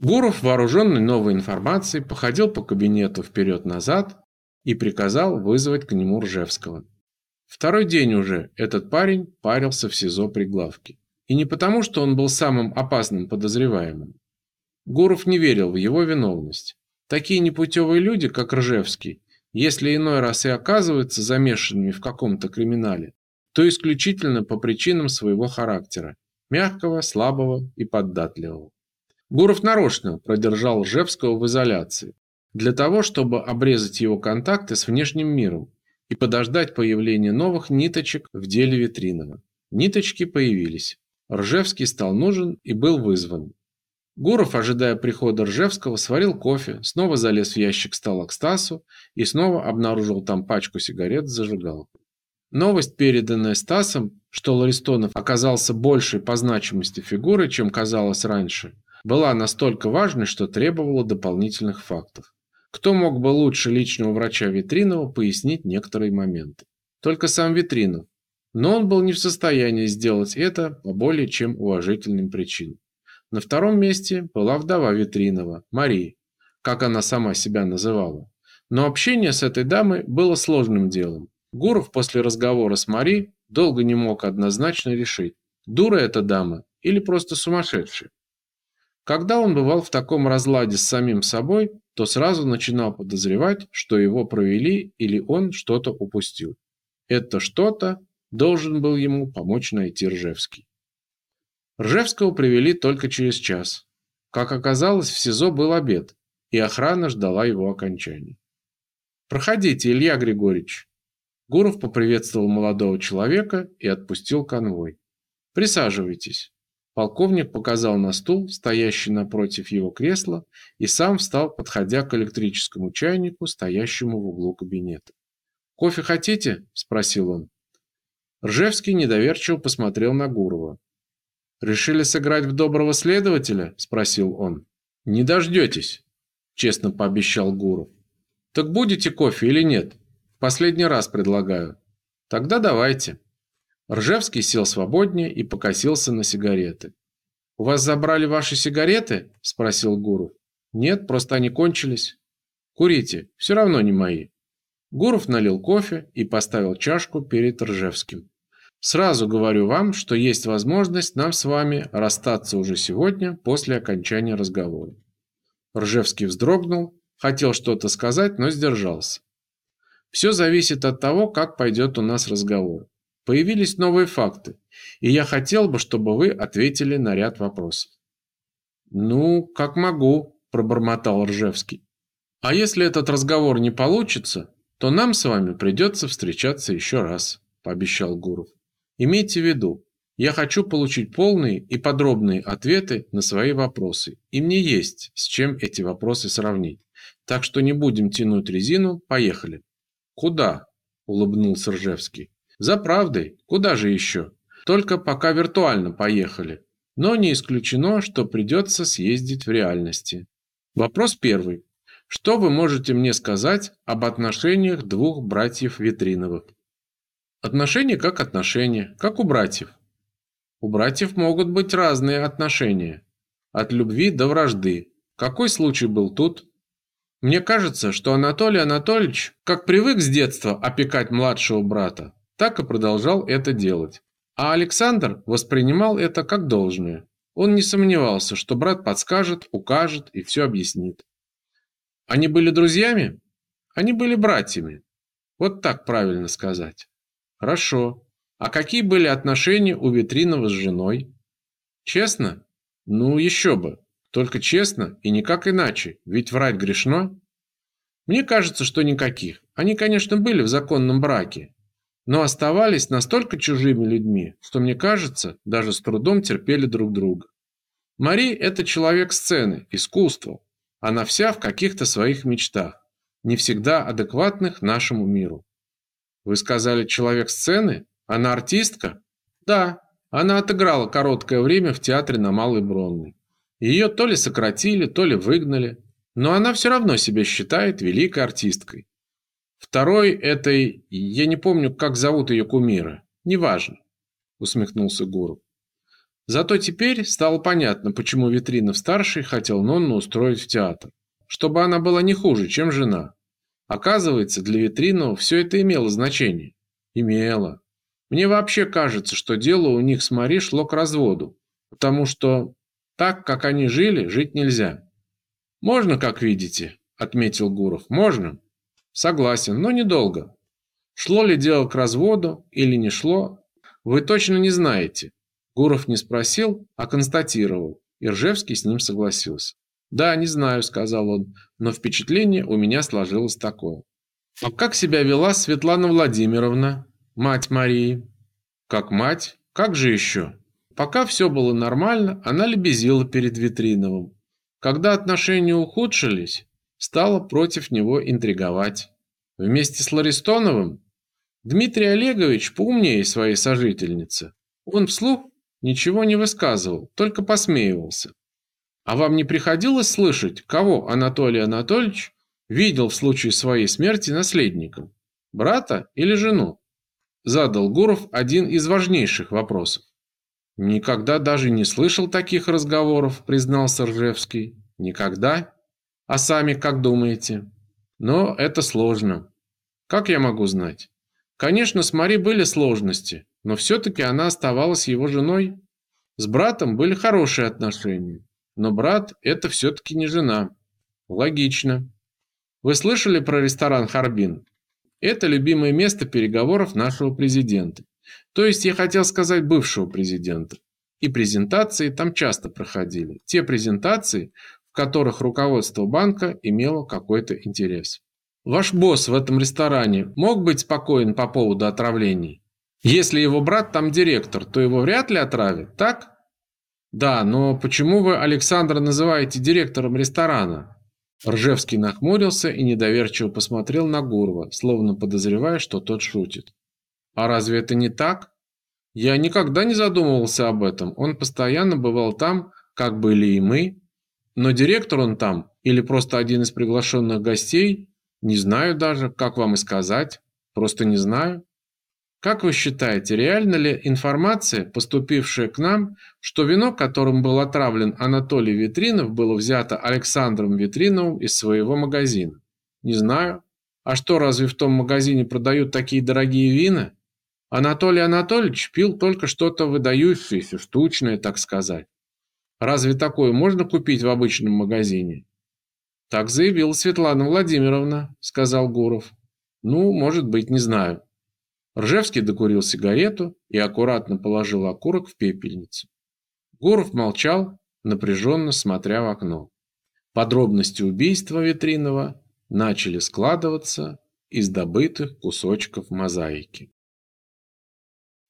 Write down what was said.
Гуров, вооруженный новой информацией, походил по кабинету вперед-назад и приказал вызвать к нему Ржевского. Второй день уже этот парень парился в СИЗО при главке. И не потому, что он был самым опасным подозреваемым. Гуров не верил в его виновность. Такие непутевые люди, как Ржевский, если иной раз и оказываются замешанными в каком-то криминале, то исключительно по причинам своего характера – мягкого, слабого и податливого. Гуров нарочно продержал Ржевского в изоляции, для того, чтобы обрезать его контакты с внешним миром и подождать появления новых ниточек в деле Витринова. Ниточки появились. Ржевский стал нужен и был вызван. Гуров, ожидая прихода Ржевского, сварил кофе, снова залез в ящик стола к Стасу и снова обнаружил там пачку сигарет с зажигалкой. Новость, переданная Стасом, что Ларистонов оказался большей по значимости фигурой, чем казалось раньше, была настолько важной, что требовала дополнительных фактов. Кто мог бы лучше личного врача Витринова пояснить некоторые моменты? Только сам Витринов. Но он был не в состоянии сделать это по более чем уважительным причинам. На втором месте была вдова Витринова, Мария, как она сама себя называла. Но общение с этой дамой было сложным делом. Гуров после разговора с Мари долго не мог однозначно решить, дура эта дама или просто сумасшедшая. Когда он бывал в таком разладе с самим собой, то сразу начинал подозревать, что его провели или он что-то упустил. Это что-то должен был ему помочь найти Ржевский. Ржевского привели только через час. Как оказалось, в СИЗО был обед, и охрана ждала его окончания. «Проходите, Илья Григорьевич». Гуров поприветствовал молодого человека и отпустил конвой. «Присаживайтесь». Полковник показал на стул, стоящий напротив его кресла, и сам встал, подходя к электрическому чайнику, стоящему в углу кабинета. «Кофе хотите?» – спросил он. Ржевский недоверчиво посмотрел на Гурова. Решили сыграть в доброго следователя? спросил он. Не дождетесь, честно пообещал Гуров. Так будете кофе или нет? В последний раз предлагаю. Тогда давайте. Ржевский сел свободнее и покосился на сигареты. У вас забрали ваши сигареты? спросил Гуров. Нет, просто они кончились. Курите, все равно не мои. Гуров налил кофе и поставил чашку перед Ржевским. Сразу говорю вам, что есть возможность нам с вами расстаться уже сегодня после окончания разговора. Ржевский вздрогнул, хотел что-то сказать, но сдержался. Все зависит от того, как пойдет у нас разговор. Появились новые факты, и я хотел бы, чтобы вы ответили на ряд вопросов. Ну, как могу, пробормотал Ржевский. А если этот разговор не получится, то нам с вами придется встречаться еще раз, пообещал Гуров. Имейте в виду, я хочу получить полные и подробные ответы на свои вопросы, и мне есть с чем эти вопросы сравнить. Так что не будем тянуть резину, поехали. Куда? улыбнулся Ржевский. За правдой, куда же еще? Только пока виртуально поехали. Но не исключено, что придется съездить в реальности. Вопрос первый. Что вы можете мне сказать об отношениях двух братьев Витриновых? Отношения как отношения, как у братьев. У братьев могут быть разные отношения. От любви до вражды. Какой случай был тут? Мне кажется, что Анатолий Анатольевич, как привык с детства опекать младшего брата, так и продолжал это делать. А Александр воспринимал это как должное. Он не сомневался, что брат подскажет, укажет и все объяснит. Они были друзьями? Они были братьями. Вот так правильно сказать. Хорошо. А какие были отношения у Витринова с женой? Честно? Ну, еще бы. Только честно и никак иначе, ведь врать грешно. Мне кажется, что никаких. Они, конечно, были в законном браке, но оставались настолько чужими людьми, что, мне кажется, даже с трудом терпели друг друга. Мари – это человек сцены, искусства. Она вся в каких-то своих мечтах, не всегда адекватных нашему миру. Вы сказали человек сцены? Она артистка? Да, она отыграла короткое время в театре на Малой Бронной. Ее то ли сократили, то ли выгнали, но она все равно себя считает великой артисткой. Второй этой, я не помню, как зовут ее кумира. Неважно, усмехнулся Гуру. Зато теперь стало понятно, почему Витринов-старший хотел Нонну устроить в театр. Чтобы она была не хуже, чем жена. Оказывается, для Витринова все это имело значение. Имело. Мне вообще кажется, что дело у них с Мари шло к разводу. Потому что так, как они жили, жить нельзя. «Можно, как видите», — отметил Гуров. «Можно». «Согласен, но недолго. Шло ли дело к разводу или не шло, вы точно не знаете. Гуров не спросил, а констатировал. Иржевский с ним согласился. «Да, не знаю», — сказал он, — «но впечатление у меня сложилось такое». «А как себя вела Светлана Владимировна, мать Марии?» «Как мать? Как же еще?» Пока все было нормально, она лебезила перед Витриновым. Когда отношения ухудшились, стала против него интриговать. Вместе с Ларистоновым Дмитрий Олегович поумнее своей сожительницы. Он вслух ничего не высказывал, только посмеивался. А вам не приходилось слышать, кого Анатолий Анатольевич видел в случае своей смерти наследником? Брата или жену? Задал Гуров один из важнейших вопросов. Никогда даже не слышал таких разговоров, признался Ржевский. Никогда? А сами как думаете? Но это сложно. Как я могу знать? Конечно, с Мари были сложности, но все-таки она оставалась его женой. С братом были хорошие отношения, но брат – это все-таки не жена. Логично. Вы слышали про ресторан «Харбин»? Это любимое место переговоров нашего президента. То есть я хотел сказать бывшего президента. И презентации там часто проходили. Те презентации, которых руководство банка имело какой-то интерес. Ваш босс в этом ресторане мог быть спокоен по поводу отравлений? Если его брат там директор, то его вряд ли отравят, так? Да, но почему вы Александра называете директором ресторана? Ржевский нахмурился и недоверчиво посмотрел на Гурова, словно подозревая, что тот шутит. А разве это не так? Я никогда не задумывался об этом. Он постоянно бывал там, как были и мы. Но директор он там или просто один из приглашенных гостей? Не знаю даже, как вам и сказать. Просто не знаю. Как вы считаете, реальна ли информация, поступившая к нам, что вино, которым был отравлен Анатолий Витринов, было взято Александром Витриновым из своего магазина? Не знаю. А что, разве в том магазине продают такие дорогие вина? Анатолий Анатольевич пил только что-то выдающееся, штучное, так сказать. Разве такое можно купить в обычном магазине? Так заявила Светлана Владимировна, сказал Гуров. Ну, может быть, не знаю. Ржевский докурил сигарету и аккуратно положил окурок в пепельницу. Гуров молчал, напряженно смотря в окно. Подробности убийства Витринова начали складываться из добытых кусочков мозаики.